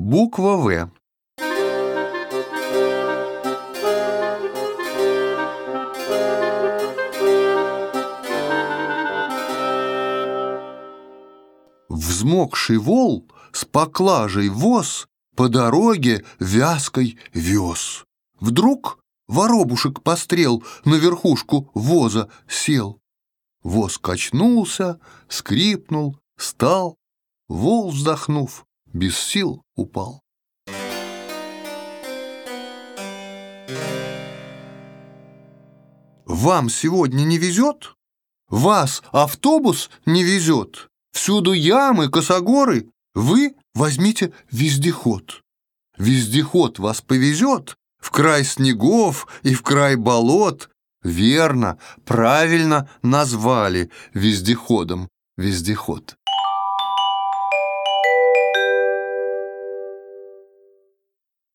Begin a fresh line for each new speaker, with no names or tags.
Буква В. Взмокший вол с поклажей воз По дороге вязкой вез. Вдруг воробушек пострел На верхушку воза сел. Воз качнулся, скрипнул, стал. Вол, вздохнув, без сил упал. Вам сегодня не везет? Вас автобус не везет? Всюду ямы, косогоры? Вы возьмите вездеход. Вездеход вас повезет в край снегов и в край болот. Верно, правильно назвали вездеходом вездеход.